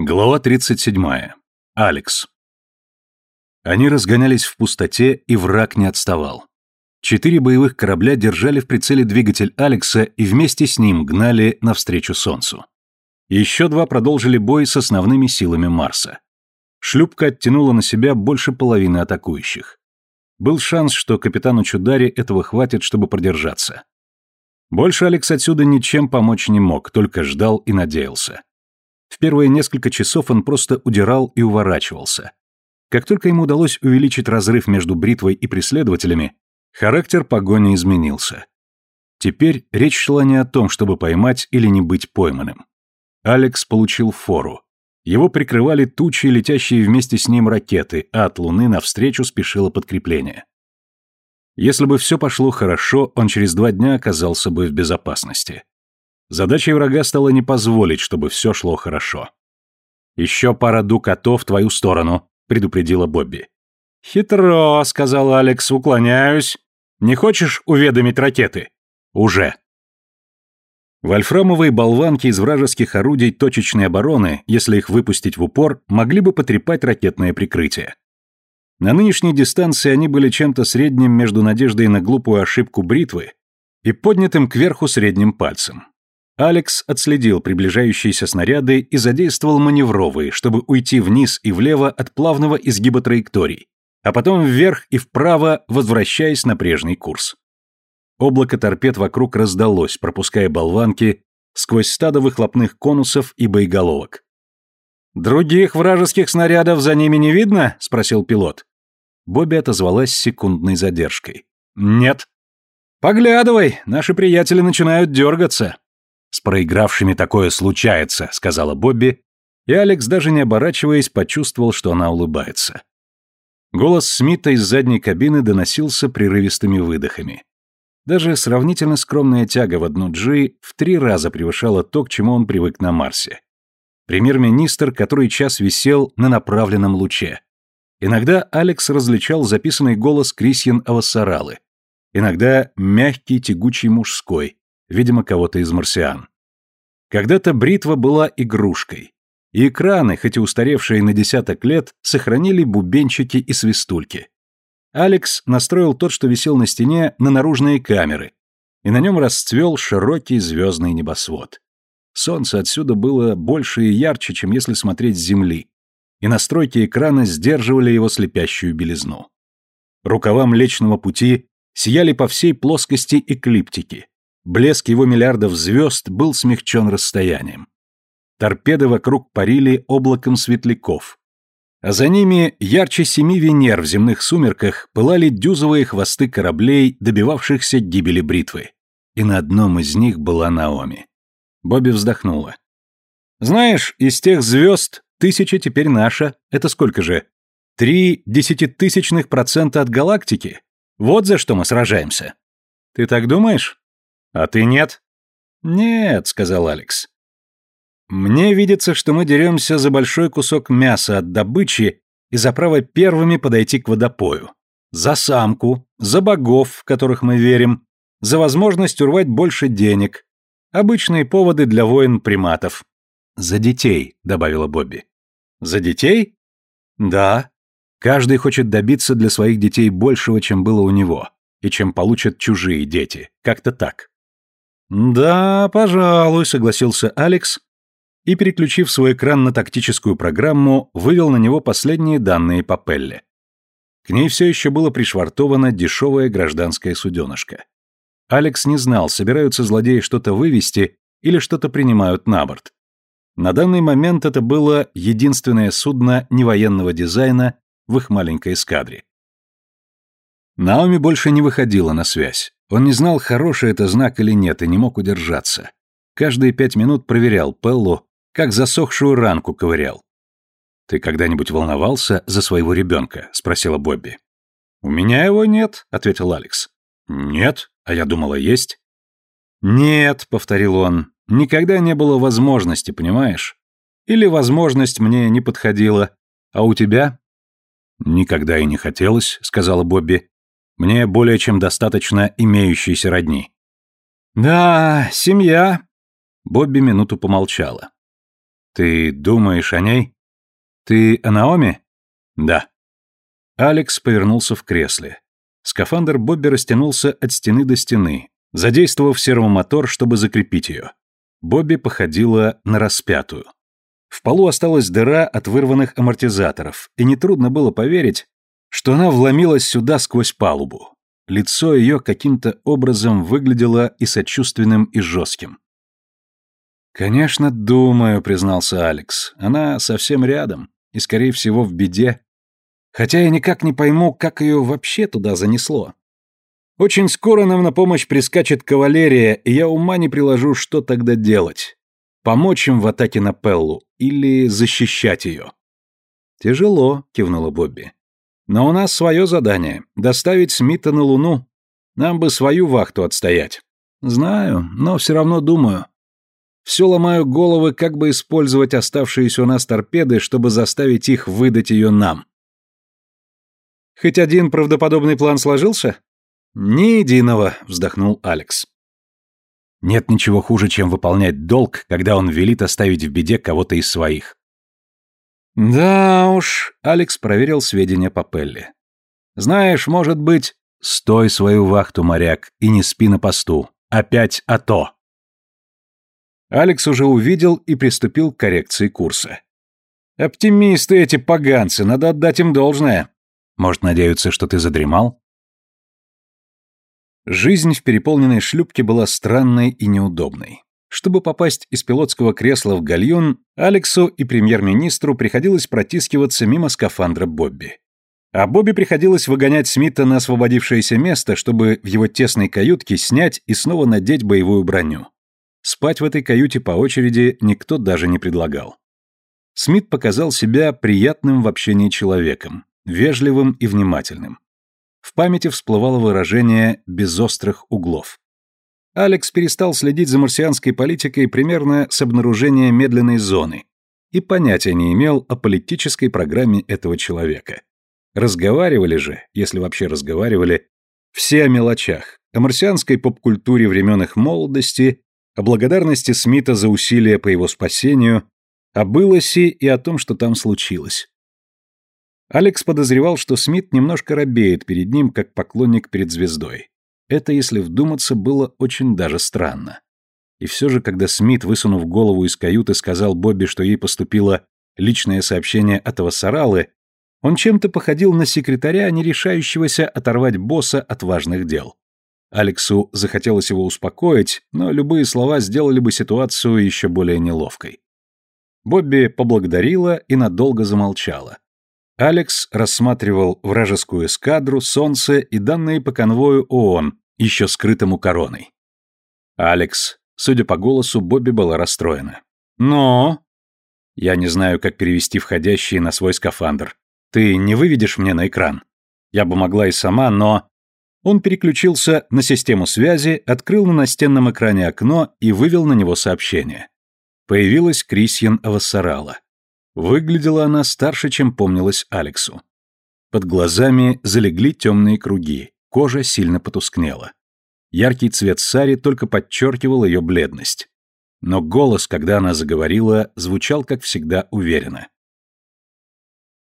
Глава 37. Алекс. Они разгонялись в пустоте, и враг не отставал. Четыре боевых корабля держали в прицеле двигатель Алекса и вместе с ним гнали навстречу Солнцу. Еще два продолжили бой с основными силами Марса. Шлюпка оттянула на себя больше половины атакующих. Был шанс, что капитану Чудари этого хватит, чтобы продержаться. Больше Алекс отсюда ничем помочь не мог, только ждал и надеялся. В первые несколько часов он просто удирал и уворачивался. Как только ему удалось увеличить разрыв между бритвой и преследователями, характер погони изменился. Теперь речь шла не о том, чтобы поймать или не быть пойманным. Алекс получил фору. Его прикрывали тучи, летящие вместе с ним ракеты, а от Луны навстречу спешило подкрепление. Если бы все пошло хорошо, он через два дня оказался бы в безопасности. Задачей врага стало не позволить, чтобы все шло хорошо. «Еще пара дукатов в твою сторону», — предупредила Бобби. «Хитро», — сказал Алекс, — «уклоняюсь. Не хочешь уведомить ракеты?» «Уже». Вольфрамовые болванки из вражеских орудий точечной обороны, если их выпустить в упор, могли бы потрепать ракетное прикрытие. На нынешней дистанции они были чем-то средним между надеждой на глупую ошибку бритвы и поднятым кверху средним пальцем. Алекс отследил приближающиеся снаряды и задействовал маневровые, чтобы уйти вниз и влево от плавного изгиба траекторий, а потом вверх и вправо, возвращаясь на прежний курс. Облако торпед вокруг раздалось, пропуская болванки сквозь стадо выхлопных конусов и боеголовок. «Других вражеских снарядов за ними не видно?» — спросил пилот. Бобби отозвалась с секундной задержкой. «Нет». «Поглядывай, наши приятели начинают дергаться». «С проигравшими такое случается», — сказала Бобби, и Алекс, даже не оборачиваясь, почувствовал, что она улыбается. Голос Смита из задней кабины доносился прерывистыми выдохами. Даже сравнительно скромная тяга в одну G в три раза превышала то, к чему он привык на Марсе. Премьер-министр, который час висел на направленном луче. Иногда Алекс различал записанный голос Крисьян Авасаралы. Иногда мягкий, тягучий мужской, видимо, кого-то из марсиан. Когда-то бритва была игрушкой, и экраны, хоть и устаревшие на десяток лет, сохранили бубенчики и свистульки. Алекс настроил тот, что висел на стене, на наружные камеры, и на нем расцвел широкий звездный небосвод. Солнце отсюда было больше и ярче, чем если смотреть с Земли, и настройки экрана сдерживали его слепящую белизну. Рукава Млечного Пути сияли по всей плоскости эклиптики, Блеск его миллиардов звезд был смягчен расстоянием. Торпеды вокруг парили облаком светляков. А за ними ярче семи Венер в земных сумерках пылали дюзовые хвосты кораблей, добивавшихся гибели бритвы. И на одном из них была Наоми. Бобби вздохнула. «Знаешь, из тех звезд тысяча теперь наша. Это сколько же? Три десятитысячных процента от галактики? Вот за что мы сражаемся. Ты так думаешь?» А ты нет? Нет, сказал Алекс. Мне видится, что мы деремся за большой кусок мяса от добычи и за право первыми подойти к водопою. За самку, за богов, в которых мы верим, за возможность урвать больше денег. Обычные поводы для воин приматов. За детей, добавила Бобби. За детей? Да. Каждый хочет добиться для своих детей большего, чем было у него, и чем получат чужие дети. Как-то так. «Да, пожалуй», — согласился Алекс и, переключив свой экран на тактическую программу, вывел на него последние данные по Пелле. К ней все еще было пришвартовано дешевое гражданское суденышко. Алекс не знал, собираются злодеи что-то вывести или что-то принимают на борт. На данный момент это было единственное судно невоенного дизайна в их маленькой эскадре. Наоми больше не выходила на связь. Он не знал, хороший это знак или нет, и не мог удержаться. Каждые пять минут проверял Пеллу, как засохшую ранку ковырял. «Ты когда-нибудь волновался за своего ребенка?» — спросила Бобби. «У меня его нет», — ответил Алекс. «Нет? А я думала, есть». «Нет», — повторил он, — «никогда не было возможности, понимаешь? Или возможность мне не подходила. А у тебя?» «Никогда и не хотелось», — сказала Бобби. Мне более чем достаточно имеющейся родни. Да, семья. Бобби минуту помолчала. Ты думаешь о ней? Ты о Наоми? Да. Алекс повернулся в кресле. Скафандр Бобби растянулся от стены до стены, задействовав сервомотор, чтобы закрепить ее. Бобби походила на распятую. В полу осталась дыра от вырванных амортизаторов, и нетрудно было поверить, что она вломилась сюда сквозь палубу. Лицо ее каким-то образом выглядело и сочувственным, и жестким. «Конечно, думаю», — признался Алекс. «Она совсем рядом, и, скорее всего, в беде. Хотя я никак не пойму, как ее вообще туда занесло. Очень скоро нам на помощь прискачет кавалерия, и я ума не приложу, что тогда делать. Помочь им в атаке на Пеллу или защищать ее. «Тяжело», — кивнула Бобби. «Но у нас свое задание — доставить Смита на Луну. Нам бы свою вахту отстоять». «Знаю, но все равно думаю. Все ломаю головы, как бы использовать оставшиеся у нас торпеды, чтобы заставить их выдать ее нам». «Хоть один правдоподобный план сложился?» «Ни единого», — вздохнул Алекс. Нет ничего хуже, чем выполнять долг, когда он велит оставить в беде кого-то из своих. Да уж, Алекс проверил сведения по Пелли. Знаешь, может быть, стой свою вахту, моряк, и не спи на посту. Опять АТО. Алекс уже увидел и приступил к коррекции курса. Оптимисты эти поганцы, надо отдать им должное. Может, надеются, что ты задремал? Жизнь в переполненной шлюпке была странной и неудобной. Чтобы попасть из пилотского кресла в гальюн, Алексу и премьер-министру приходилось протискиваться мимо скафандра Бобби. А Бобби приходилось выгонять Смита на освободившееся место, чтобы в его тесной каютке снять и снова надеть боевую броню. Спать в этой каюте по очереди никто даже не предлагал. Смит показал себя приятным в общении человеком, вежливым и внимательным. В памяти всплывало выражение «без острых углов». Алекс перестал следить за марсианской политикой примерно с обнаружения медленной зоны и понятия не имел о политической программе этого человека. Разговаривали же, если вообще разговаривали, все о мелочах, о марсианской поп-культуре времен их молодости, о благодарности Смита за усилия по его спасению, о Былосе и о том, что там случилось. Алекс подозревал, что Смит немножко робеет перед ним, как поклонник перед звездой. Это, если вдуматься, было очень даже странно. И все же, когда Смит, высунув голову из каюты, сказал Бобби, что ей поступило личное сообщение от Авасаралы, он чем-то походил на секретаря, не решающегося оторвать босса от важных дел. Алексу захотелось его успокоить, но любые слова сделали бы ситуацию еще более неловкой. Бобби поблагодарила и надолго замолчала. Алекс рассматривал вражескую эскадру, солнце и данные по конвою ООН, еще скрытому короной. Алекс, судя по голосу, Бобби была расстроена. «Но...» Я не знаю, как перевести входящие на свой скафандр. Ты не выведешь мне на экран? Я бы могла и сама, но... Он переключился на систему связи, открыл на настенном экране окно и вывел на него сообщение. Появилась Крисьян Авассарала. Выглядела она старше, чем помнилось Алексу. Под глазами залегли темные круги, кожа сильно потускнела. Яркий цвет сари только подчеркивал ее бледность. Но голос, когда она заговорила, звучал, как всегда, уверенно.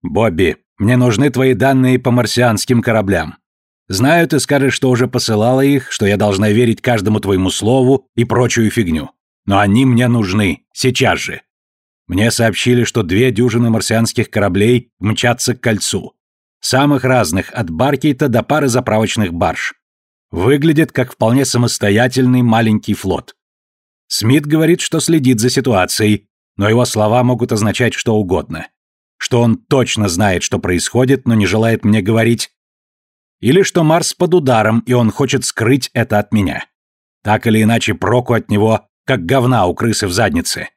«Бобби, мне нужны твои данные по марсианским кораблям. Знаю, ты скажешь, что уже посылала их, что я должна верить каждому твоему слову и прочую фигню. Но они мне нужны, сейчас же. Мне сообщили, что две дюжины марсианских кораблей мчатся к кольцу. Самых разных, от Баркейта до пары заправочных барж. Выглядит как вполне самостоятельный маленький флот. Смит говорит, что следит за ситуацией, но его слова могут означать что угодно. Что он точно знает, что происходит, но не желает мне говорить. Или что Марс под ударом, и он хочет скрыть это от меня. Так или иначе, проку от него, как говна у крысы в заднице.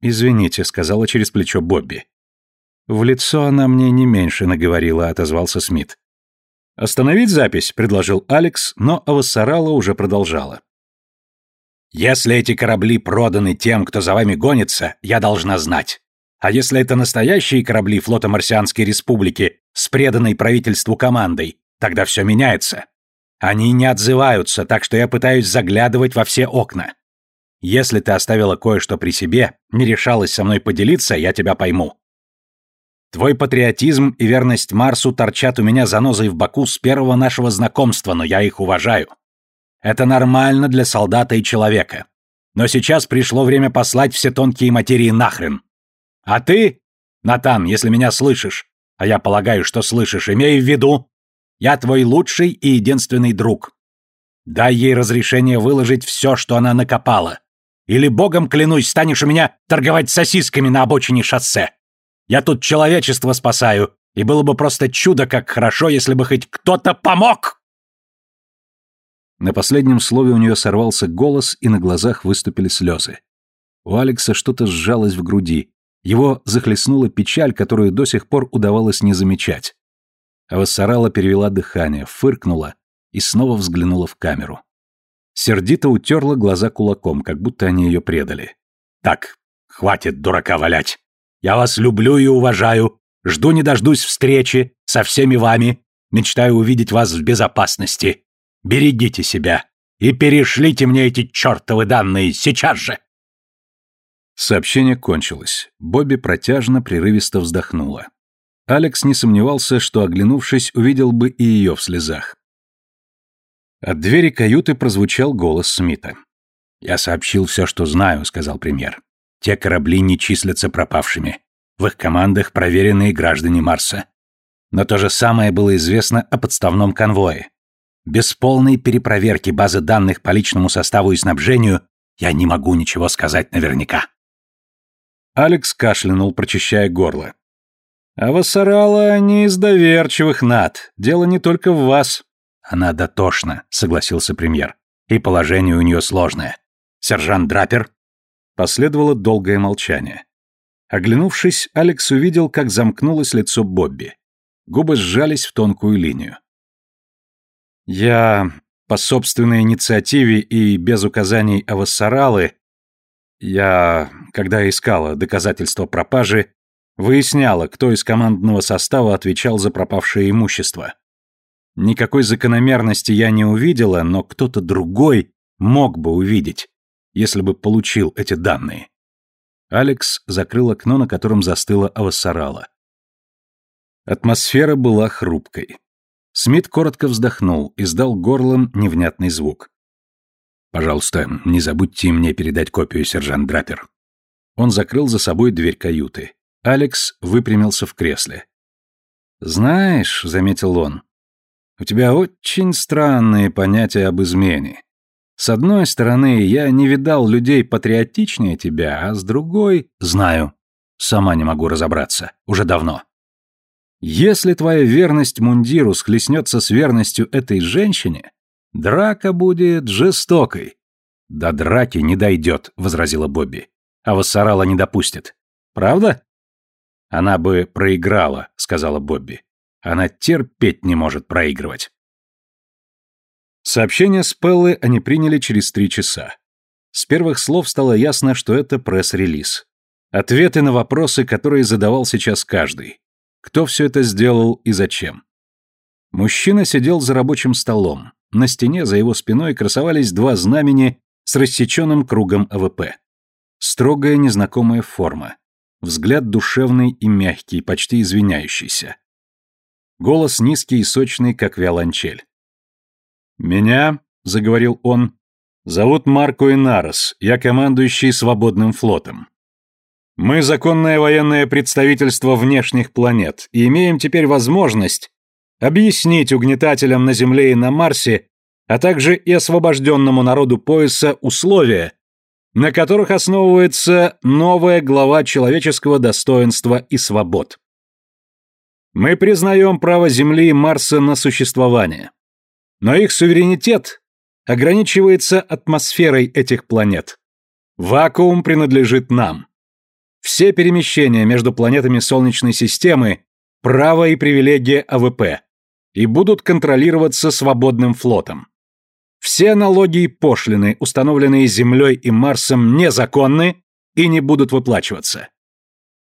«Извините», — сказала через плечо Бобби. «В лицо она мне не меньше наговорила», — отозвался Смит. «Остановить запись», — предложил Алекс, но Авассарала уже продолжала. «Если эти корабли проданы тем, кто за вами гонится, я должна знать. А если это настоящие корабли флота Марсианской Республики с преданной правительству командой, тогда все меняется. Они не отзываются, так что я пытаюсь заглядывать во все окна. Если ты оставила кое-что при себе, не решалась со мной поделиться, я тебя пойму. Твой патриотизм и верность Марсу торчат у меня занозой в боку с первого нашего знакомства, но я их уважаю. Это нормально для солдата и человека. Но сейчас пришло время послать все тонкие материи нахрен. А ты, Натан, если меня слышишь, а я полагаю, что слышишь, имей в виду, я твой лучший и единственный друг. Дай ей разрешение выложить все, что она накопала. Или, богом клянусь, станешь у меня торговать сосисками на обочине шоссе. Я тут человечество спасаю, и было бы просто чудо, как хорошо, если бы хоть кто-то помог!» На последнем слове у нее сорвался голос, и на глазах выступили слезы. У Алекса что-то сжалось в груди. Его захлестнула печаль, которую до сих пор удавалось не замечать. А Вассарала перевела дыхание, фыркнула и снова взглянула в камеру. Сердито утерла глаза кулаком, как будто они ее предали. «Так, хватит дурака валять. Я вас люблю и уважаю. Жду не дождусь встречи со всеми вами. Мечтаю увидеть вас в безопасности. Берегите себя и перешлите мне эти чертовы данные сейчас же!» Сообщение кончилось. Бобби протяжно, прерывисто вздохнула. Алекс не сомневался, что, оглянувшись, увидел бы и ее в слезах. От двери каюты прозвучал голос Смита. «Я сообщил все, что знаю», — сказал премьер. «Те корабли не числятся пропавшими. В их командах проверенные граждане Марса. Но то же самое было известно о подставном конвое. Без полной перепроверки базы данных по личному составу и снабжению я не могу ничего сказать наверняка». Алекс кашлянул, прочищая горло. «А Вассарала не из доверчивых над. Дело не только в вас. Она дотошна, согласился премьер. И положение у нее сложное. Сержант Драпер? Последовало долгое молчание. Оглянувшись, Алекс увидел, как замкнулось лицо Бобби. Губы сжались в тонкую линию. Я по собственной инициативе и без указаний Авассаралы, я, когда искала доказательства пропажи, выясняла, кто из командного состава отвечал за пропавшее имущество. Никакой закономерности я не увидела, но кто-то другой мог бы увидеть, если бы получил эти данные. Алекс закрыл окно, на котором застыла Авассарала. Атмосфера была хрупкой. Смит коротко вздохнул, и издал горлом невнятный звук. «Пожалуйста, не забудьте мне передать копию, сержант Драпер». Он закрыл за собой дверь каюты. Алекс выпрямился в кресле. «Знаешь», — заметил он, у тебя очень странные понятия об измене. С одной стороны, я не видал людей патриотичнее тебя, а с другой... Знаю. Сама не могу разобраться. Уже давно. Если твоя верность мундиру схлестнется с верностью этой женщине, драка будет жестокой. До драки не дойдет, возразила Бобби. А Вассарала не допустит. Правда? Она бы проиграла, сказала Бобби. Она терпеть не может проигрывать. Сообщение с Пеллы они приняли через три часа. С первых слов стало ясно, что это пресс-релиз. Ответы на вопросы, которые задавал сейчас каждый. Кто все это сделал и зачем? Мужчина сидел за рабочим столом. На стене за его спиной красовались два знамени с рассеченным кругом АВП. Строгая незнакомая форма. Взгляд душевный и мягкий, почти извиняющийся. Голос низкий и сочный, как виолончель. «Меня», — заговорил он, — «зовут Марко Инарос, я командующий свободным флотом. Мы законное военное представительство внешних планет и имеем теперь возможность объяснить угнетателям на Земле и на Марсе, а также и освобожденному народу пояса условия, на которых основывается новая глава человеческого достоинства и свобод. Мы признаем право Земли и Марса на существование. Но их суверенитет ограничивается атмосферой этих планет. Вакуум принадлежит нам. Все перемещения между планетами Солнечной системы – право и привилегия АВП и будут контролироваться свободным флотом. Все налоги и пошлины, установленные Землей и Марсом, незаконны и не будут выплачиваться.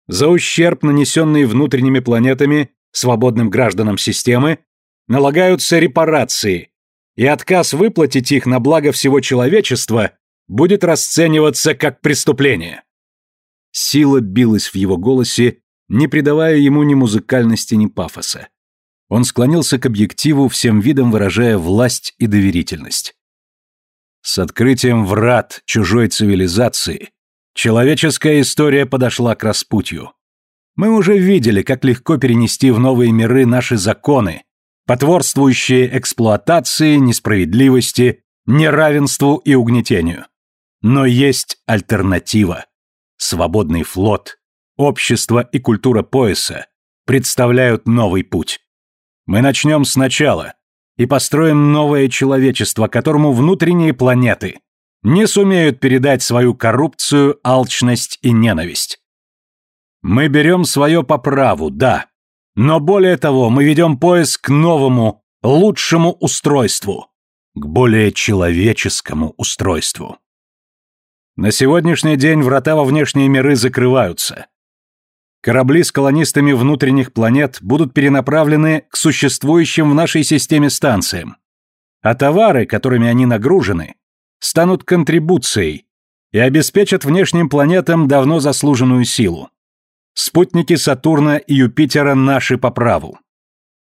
За ущерб, нанесенный внутренними планетами, свободным гражданам системы, налагаются репарации, и отказ выплатить их на благо всего человечества будет расцениваться как преступление. Сила билась в его голосе, не придавая ему ни музыкальности, ни пафоса. Он склонился к объективу, всем видом выражая власть и доверительность. С открытием врат чужой цивилизации человеческая история подошла к распутью. Мы уже видели, как легко перенести в новые миры наши законы, потворствующие эксплуатации, несправедливости, неравенству и угнетению. Но есть альтернатива. Свободный флот, общество и культура пояса представляют новый путь. Мы начнем сначала и построим новое человечество, которому внутренние планеты не сумеют передать свою коррупцию, алчность и ненависть. Мы берем свое по праву, да, но более того, мы ведем поиск к новому, лучшему устройству, к более человеческому устройству. На сегодняшний день врата во внешние миры закрываются. Корабли с колонистами внутренних планет будут перенаправлены к существующим в нашей системе станциям. А товары, которыми они нагружены, станут контрибуцией и обеспечат внешним планетам давно заслуженную силу. Спутники Сатурна и Юпитера наши по праву.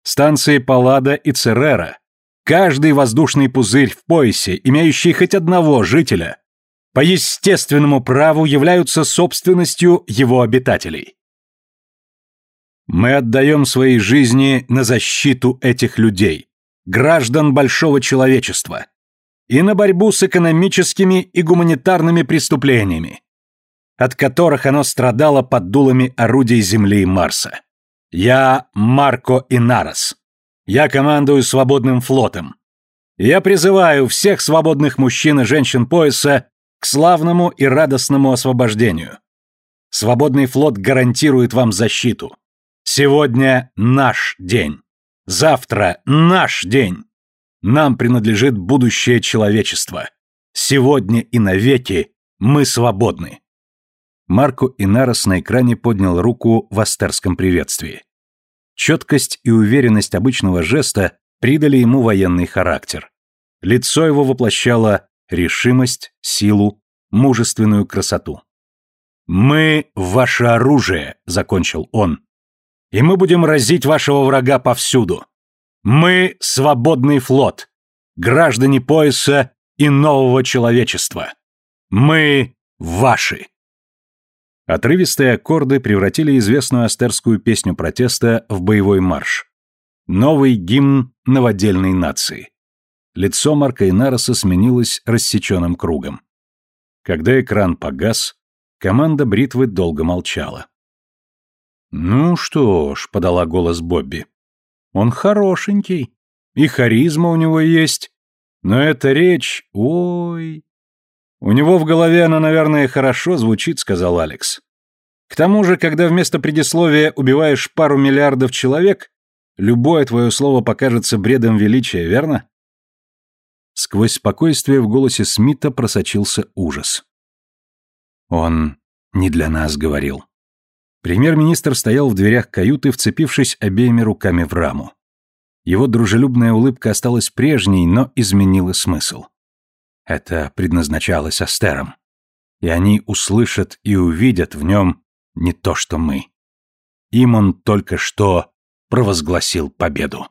Станции Паллада и Церера, каждый воздушный пузырь в поясе, имеющий хоть одного жителя, по естественному праву являются собственностью его обитателей. Мы отдаем свои жизни на защиту этих людей, граждан большого человечества, и на борьбу с экономическими и гуманитарными преступлениями, от которых оно страдало под дулами орудий Земли и Марса. Я Марко Инарос. Я командую свободным флотом. Я призываю всех свободных мужчин и женщин пояса к славному и радостному освобождению. Свободный флот гарантирует вам защиту. Сегодня наш день. Завтра наш день. Нам принадлежит будущее человечества. Сегодня и навеки мы свободны. Марко Инарос на экране поднял руку в астерском приветствии. Четкость и уверенность обычного жеста придали ему военный характер. Лицо его воплощало решимость, силу, мужественную красоту. «Мы — ваше оружие», — закончил он и мы будем разить вашего врага повсюду. Мы — свободный флот, граждане пояса и нового человечества. Мы ваши. Отрывистые аккорды превратили известную астерскую песню протеста в боевой марш. Новый гимн новодельной нации. Лицо Марка Инароса сменилось рассеченным кругом. Когда экран погас, команда бритвы долго молчала. «Ну что ж», — подала голос Бобби, — «он хорошенький, и харизма у него есть, но эта речь, ой...» «У него в голове она, наверное, хорошо звучит», — сказал Алекс. «К тому же, когда вместо предисловия убиваешь пару миллиардов человек, любое твое слово покажется бредом величия, верно?» Сквозь спокойствие в голосе Смита просочился ужас. «Он не для нас говорил». Премьер-министр стоял в дверях каюты, вцепившись обеими руками в раму. Его дружелюбная улыбка осталась прежней, но изменила смысл. Это предназначалось Астерам. И они услышат и увидят в нем не то, что мы. Им он только что провозгласил победу.